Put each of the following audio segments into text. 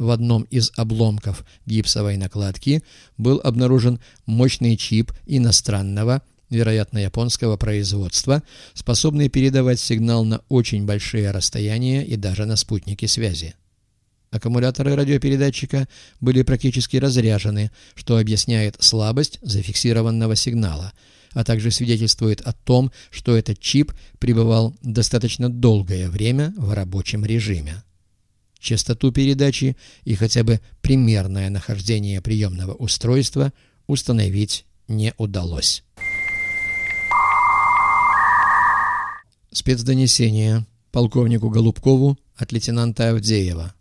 В одном из обломков гипсовой накладки был обнаружен мощный чип иностранного, вероятно японского производства, способный передавать сигнал на очень большие расстояния и даже на спутники связи. Аккумуляторы радиопередатчика были практически разряжены, что объясняет слабость зафиксированного сигнала, а также свидетельствует о том, что этот чип пребывал достаточно долгое время в рабочем режиме. Частоту передачи и хотя бы примерное нахождение приемного устройства установить не удалось. Спецдонесение полковнику Голубкову от лейтенанта Авдеева.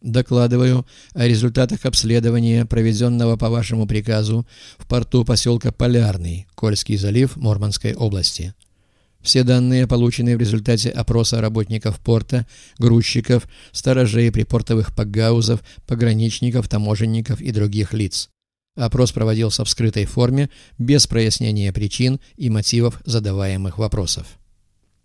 Докладываю о результатах обследования, проведенного по вашему приказу в порту поселка Полярный, Кольский залив Мурманской области. Все данные получены в результате опроса работников порта, грузчиков, сторожей припортовых пагаузов, пограничников, таможенников и других лиц. Опрос проводился в скрытой форме, без прояснения причин и мотивов задаваемых вопросов.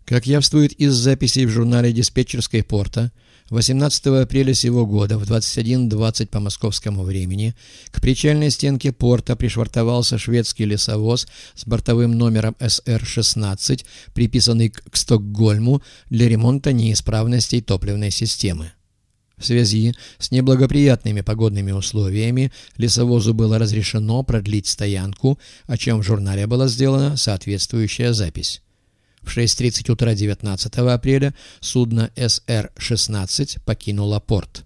Как явствует из записей в журнале диспетчерской порта, 18 апреля сего года в 21.20 по московскому времени к причальной стенке порта пришвартовался шведский лесовоз с бортовым номером СР-16, приписанный к Стокгольму для ремонта неисправностей топливной системы. В связи с неблагоприятными погодными условиями лесовозу было разрешено продлить стоянку, о чем в журнале была сделана соответствующая запись. В 6.30 утра 19 апреля судно СР-16 покинуло порт.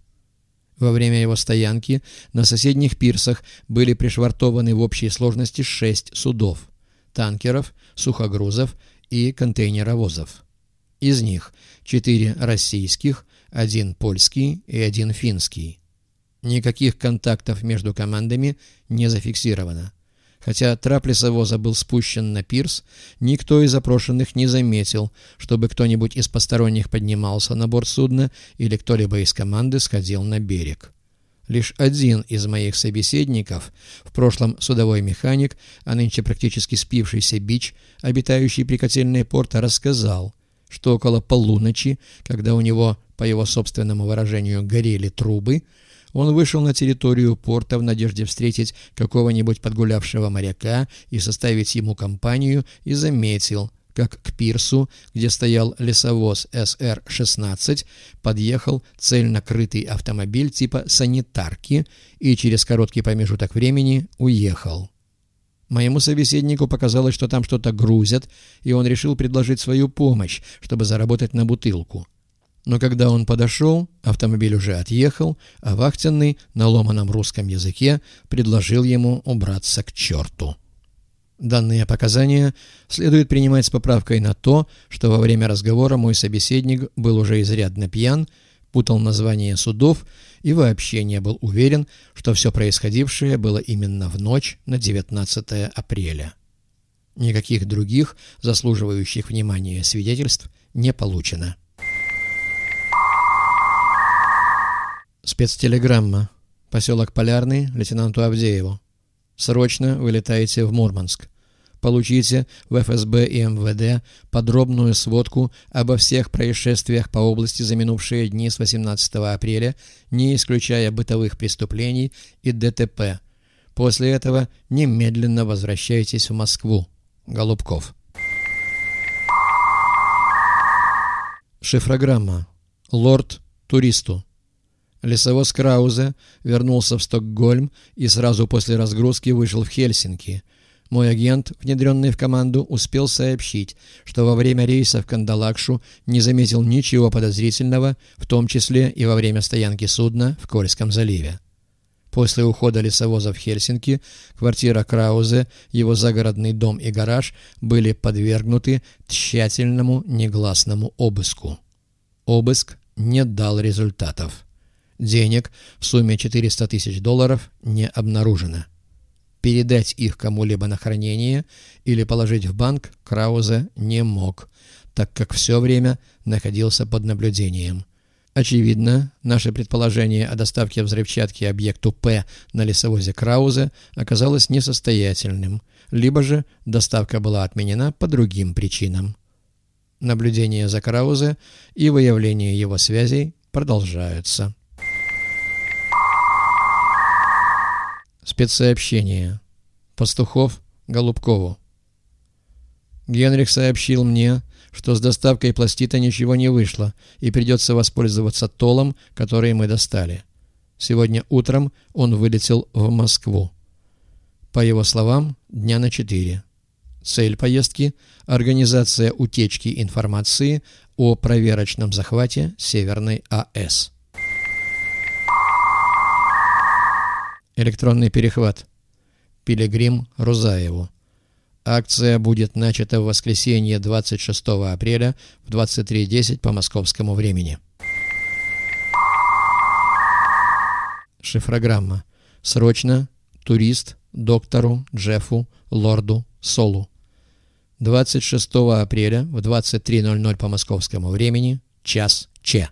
Во время его стоянки на соседних пирсах были пришвартованы в общей сложности шесть судов – танкеров, сухогрузов и контейнеровозов. Из них четыре российских, один польский и один финский. Никаких контактов между командами не зафиксировано. Хотя трап лесовоза был спущен на пирс, никто из опрошенных не заметил, чтобы кто-нибудь из посторонних поднимался на борт судна или кто-либо из команды сходил на берег. Лишь один из моих собеседников, в прошлом судовой механик, а нынче практически спившийся бич, обитающий при котельной порта, рассказал, что около полуночи, когда у него, по его собственному выражению, горели трубы, он вышел на территорию порта в надежде встретить какого-нибудь подгулявшего моряка и составить ему компанию, и заметил, как к пирсу, где стоял лесовоз СР-16, подъехал цельно крытый автомобиль типа санитарки и через короткий промежуток времени уехал. Моему собеседнику показалось, что там что-то грузят, и он решил предложить свою помощь, чтобы заработать на бутылку. Но когда он подошел, автомобиль уже отъехал, а вахтенный на ломаном русском языке предложил ему убраться к черту. Данные показания следует принимать с поправкой на то, что во время разговора мой собеседник был уже изрядно пьян, путал названия судов и вообще не был уверен, что все происходившее было именно в ночь на 19 апреля. Никаких других заслуживающих внимания свидетельств не получено. Спецтелеграмма. Поселок Полярный, лейтенанту Авдееву. Срочно вылетаете в Мурманск. Получите в ФСБ и МВД подробную сводку обо всех происшествиях по области за минувшие дни с 18 апреля, не исключая бытовых преступлений и ДТП. После этого немедленно возвращайтесь в Москву. Голубков. Шифрограмма. Лорд туристу. Лесовоз Краузе вернулся в Стокгольм и сразу после разгрузки вышел в Хельсинки. Мой агент, внедренный в команду, успел сообщить, что во время рейса в Кандалакшу не заметил ничего подозрительного, в том числе и во время стоянки судна в Кольском заливе. После ухода лесовоза в Хельсинки квартира Краузе, его загородный дом и гараж были подвергнуты тщательному негласному обыску. Обыск не дал результатов. Денег в сумме 400 тысяч долларов не обнаружено. Передать их кому-либо на хранение или положить в банк Краузе не мог, так как все время находился под наблюдением. Очевидно, наше предположение о доставке взрывчатки объекту П на лесовозе Краузе оказалось несостоятельным, либо же доставка была отменена по другим причинам. Наблюдение за Краузе и выявление его связей продолжаются. Спецсообщение. Пастухов Голубкову. Генрих сообщил мне, что с доставкой пластита ничего не вышло и придется воспользоваться толом, который мы достали. Сегодня утром он вылетел в Москву. По его словам, дня на четыре. Цель поездки – организация утечки информации о проверочном захвате Северной АЭС. Электронный перехват. Пилигрим Рузаеву. Акция будет начата в воскресенье 26 апреля в 23.10 по московскому времени. Шифрограмма. Срочно. Турист. Доктору. Джеффу. Лорду. Солу. 26 апреля в 23.00 по московскому времени. Час Че.